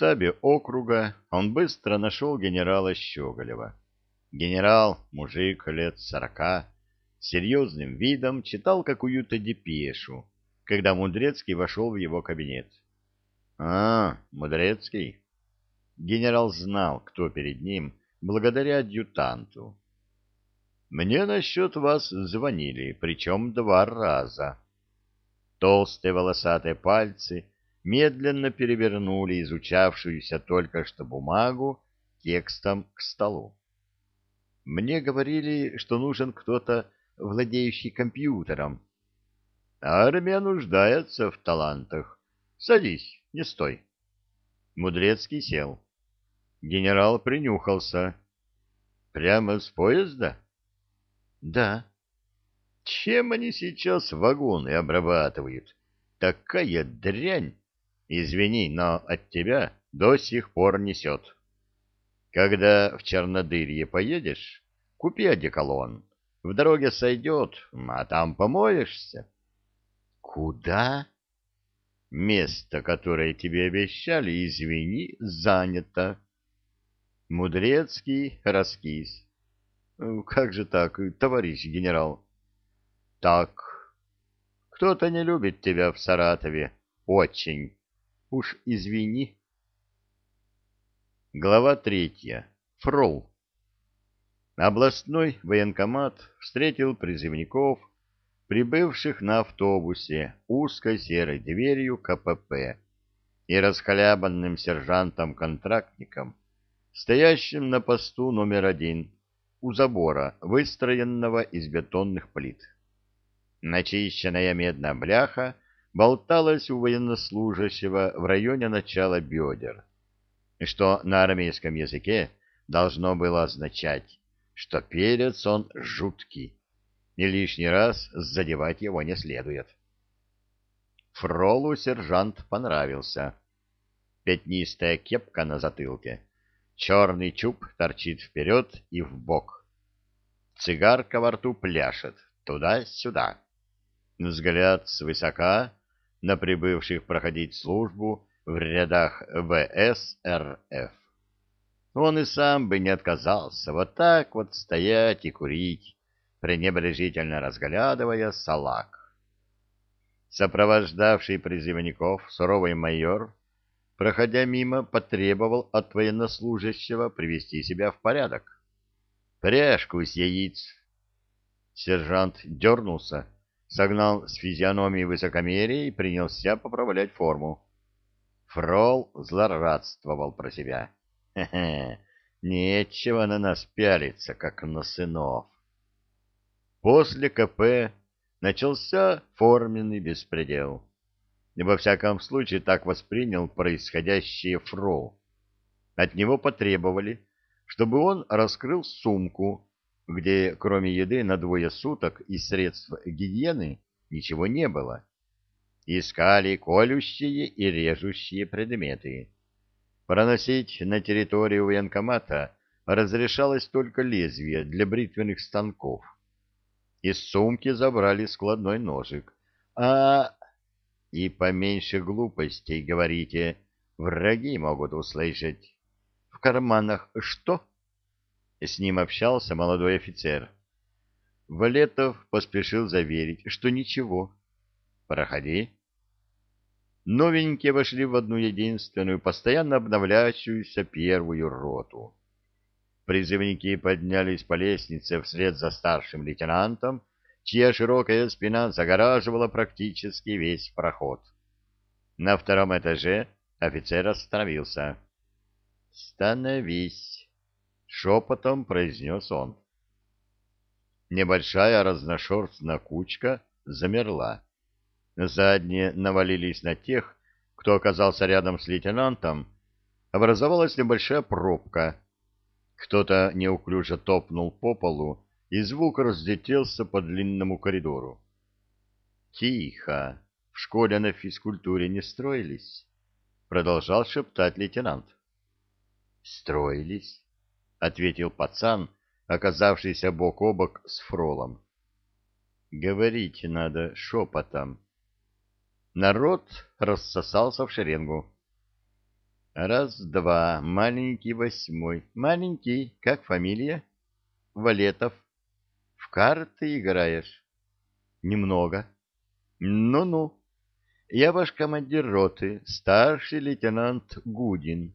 штабе округа он быстро нашел генерала Щеголева. Генерал, мужик лет сорока, с серьезным видом читал какую-то депешу, когда Мудрецкий вошел в его кабинет. — А, Мудрецкий. Генерал знал, кто перед ним, благодаря адъютанту. — Мне насчет вас звонили, причем два раза. Толстые волосатые пальцы медленно перевернули изучавшуюся только что бумагу текстом к столу. Мне говорили, что нужен кто-то, владеющий компьютером. Армия нуждается в талантах. Садись, не стой. Мудрецкий сел. Генерал принюхался. Прямо с поезда? Да. Чем они сейчас вагоны обрабатывают? Такая дрянь! Извини, но от тебя до сих пор несет. Когда в Чернодырье поедешь, купи одеколон. В дороге сойдет, а там помоешься. Куда? Место, которое тебе обещали, извини, занято. Мудрецкий раскис. Как же так, товарищ генерал? Так. Кто-то не любит тебя в Саратове. Очень. Уж извини. Глава третья. Фрол. Областной военкомат встретил призывников, прибывших на автобусе узкой серой дверью КПП и расхлябанным сержантом-контрактником, стоящим на посту номер один у забора, выстроенного из бетонных плит. Начищенная медная бляха болталась у военнослужащего в районе начала бедер, что на армейском языке должно было означать, что перец он жуткий, и лишний раз задевать его не следует. Фролу сержант понравился. Пятнистая кепка на затылке, черный чуб торчит вперед и в бок. Цигарка во рту пляшет туда-сюда. Взгляд свысока на прибывших проходить службу в рядах ВСРФ. Он и сам бы не отказался вот так вот стоять и курить, пренебрежительно разглядывая салак. Сопровождавший призывников суровый майор, проходя мимо, потребовал от военнослужащего привести себя в порядок. «Пряжку с яиц!» Сержант дернулся, согнал с физиономии высокомерие и принялся поправлять форму. Фрол злорадствовал про себя. Хе-хе, нечего на нас пялиться, как на сынов. После КП начался форменный беспредел. И во всяком случае так воспринял происходящее Фрол. От него потребовали, чтобы он раскрыл сумку, где кроме еды на двое суток и средств гигиены ничего не было. Искали колющие и режущие предметы. Проносить на территорию военкомата разрешалось только лезвие для бритвенных станков. Из сумки забрали складной ножик. А... И поменьше глупостей, говорите, враги могут услышать. В карманах что? С ним общался молодой офицер. Валетов поспешил заверить, что ничего. «Проходи». Новенькие вошли в одну единственную, постоянно обновляющуюся первую роту. Призывники поднялись по лестнице вслед за старшим лейтенантом, чья широкая спина загораживала практически весь проход. На втором этаже офицер остановился. «Становись!» Шепотом произнес он. Небольшая разношерстная кучка замерла. Задние навалились на тех, кто оказался рядом с лейтенантом. Образовалась небольшая пробка. Кто-то неуклюже топнул по полу, и звук разлетелся по длинному коридору. «Тихо! В школе на физкультуре не строились?» — продолжал шептать лейтенант. «Строились?» — ответил пацан, оказавшийся бок о бок с Фролом. — Говорить надо шепотом. Народ рассосался в шеренгу. — Раз-два, маленький восьмой. Маленький, как фамилия? Валетов. В карты играешь? Немного. Ну-ну. Я ваш командир роты, старший лейтенант Гудин.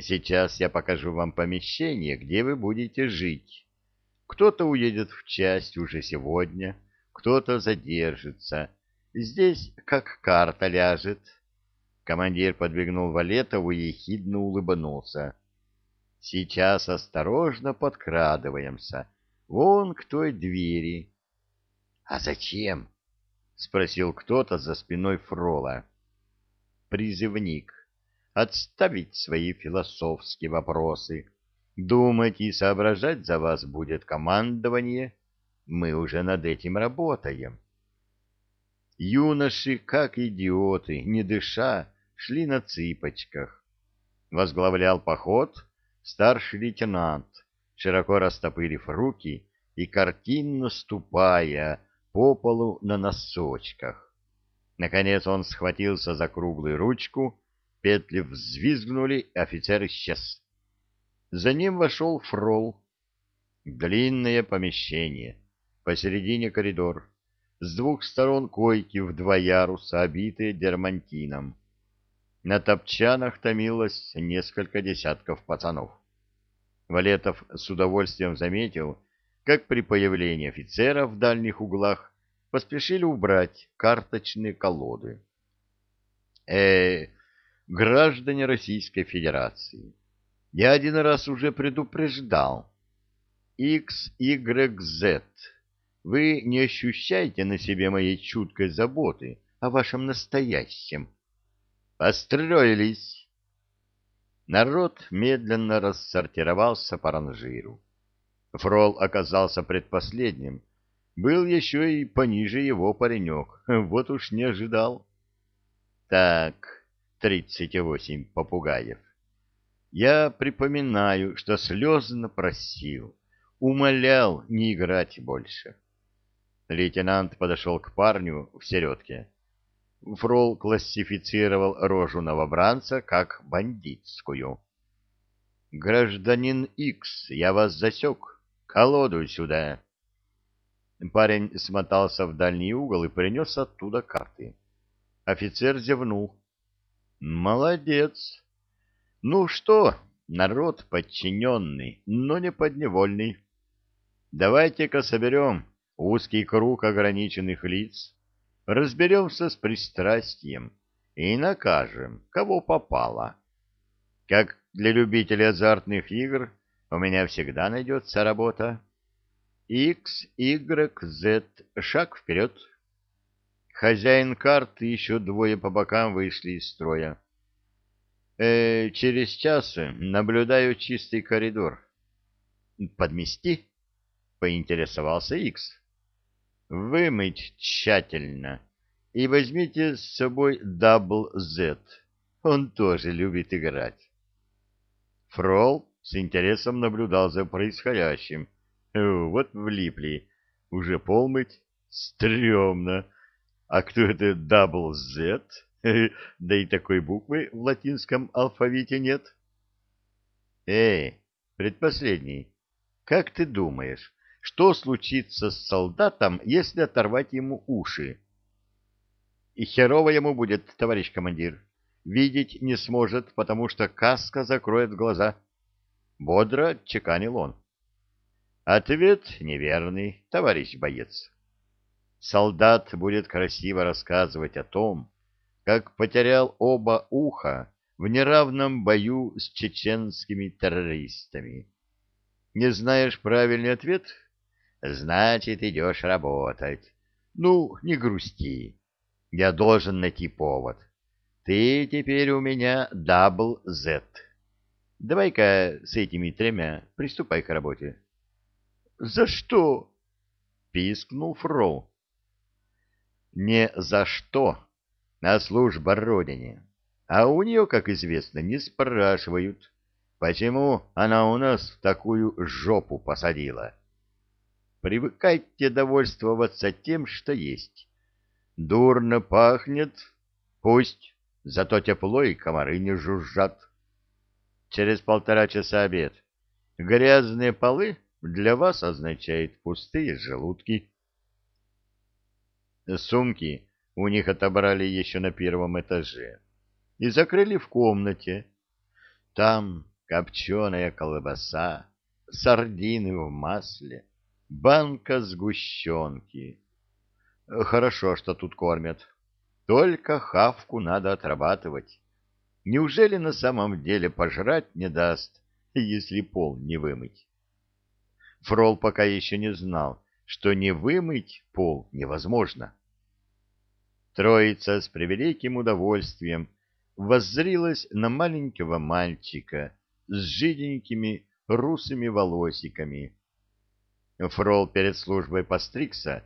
Сейчас я покажу вам помещение, где вы будете жить. Кто-то уедет в часть уже сегодня, кто-то задержится. Здесь как карта ляжет. Командир подвигнул Валетову и ехидно улыбнулся. Сейчас осторожно подкрадываемся. Вон к той двери. — А зачем? — спросил кто-то за спиной Фрола. Призывник. Отставить свои философские вопросы. Думать и соображать за вас будет командование. Мы уже над этим работаем. Юноши, как идиоты, не дыша, шли на цыпочках. Возглавлял поход старший лейтенант, широко растопырив руки и картинно ступая по полу на носочках. Наконец он схватился за круглую ручку, петли взвизгнули, офицер исчез. За ним вошел фрол. Длинное помещение, посередине коридор, с двух сторон койки в два яруса, обитые дермантином. На топчанах томилось несколько десятков пацанов. Валетов с удовольствием заметил, как при появлении офицера в дальних углах поспешили убрать карточные колоды. э граждане Российской Федерации, я один раз уже предупреждал. XYZ, вы не ощущаете на себе моей чуткой заботы о вашем настоящем Построились. Народ медленно рассортировался по ранжиру. Фрол оказался предпоследним. Был еще и пониже его паренек. Вот уж не ожидал. Так, тридцать восемь попугаев. Я припоминаю, что слезно просил, умолял не играть больше. Лейтенант подошел к парню в середке. Фрол классифицировал рожу новобранца как бандитскую. «Гражданин Икс, я вас засек. Колоду сюда!» Парень смотался в дальний угол и принес оттуда карты. Офицер зевнул. «Молодец! Ну что, народ подчиненный, но не подневольный. Давайте-ка соберем узкий круг ограниченных лиц» разберемся с пристрастием и накажем, кого попало. Как для любителей азартных игр у меня всегда найдется работа. X, Y, Z, шаг вперед. Хозяин карты еще двое по бокам вышли из строя. Э, через час наблюдаю чистый коридор. Подмести? Поинтересовался Икс вымыть тщательно и возьмите с собой Дабл Z. Он тоже любит играть. Фрол с интересом наблюдал за происходящим. Вот влипли. Уже полмыть? Стремно. А кто это Дабл Z? Да и такой буквы в латинском алфавите нет. Эй, предпоследний, как ты думаешь, что случится с солдатом, если оторвать ему уши. И херово ему будет, товарищ командир. Видеть не сможет, потому что каска закроет глаза. Бодро чеканил он. Ответ неверный, товарищ боец. Солдат будет красиво рассказывать о том, как потерял оба уха в неравном бою с чеченскими террористами. Не знаешь правильный ответ? Значит, идешь работать. Ну, не грусти. Я должен найти повод. Ты теперь у меня double Z. Давай-ка с этими тремя приступай к работе. — За что? — пискнул Фроу. — Не за что, а служба Родине. А у нее, как известно, не спрашивают, почему она у нас в такую жопу посадила. — Привыкайте довольствоваться тем, что есть. Дурно пахнет, пусть, зато тепло и комары не жужжат. через полтора часа обед. Грязные полы для вас означает пустые желудки. Сумки у них отобрали еще на первом этаже и закрыли в комнате. Там копченая колбаса, сардины в масле, банка сгущенки. Хорошо, что тут кормят. Только хавку надо отрабатывать. Неужели на самом деле пожрать не даст, если пол не вымыть? Фрол пока еще не знал, что не вымыть пол невозможно. Троица с превеликим удовольствием воззрилась на маленького мальчика с жиденькими русыми волосиками. Фрол перед службой постригся,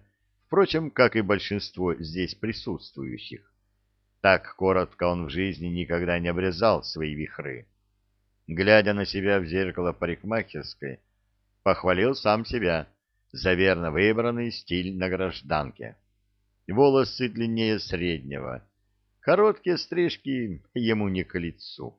впрочем, как и большинство здесь присутствующих. Так коротко он в жизни никогда не обрезал свои вихры. Глядя на себя в зеркало парикмахерской, похвалил сам себя за верно выбранный стиль на гражданке. Волосы длиннее среднего, короткие стрижки ему не к лицу.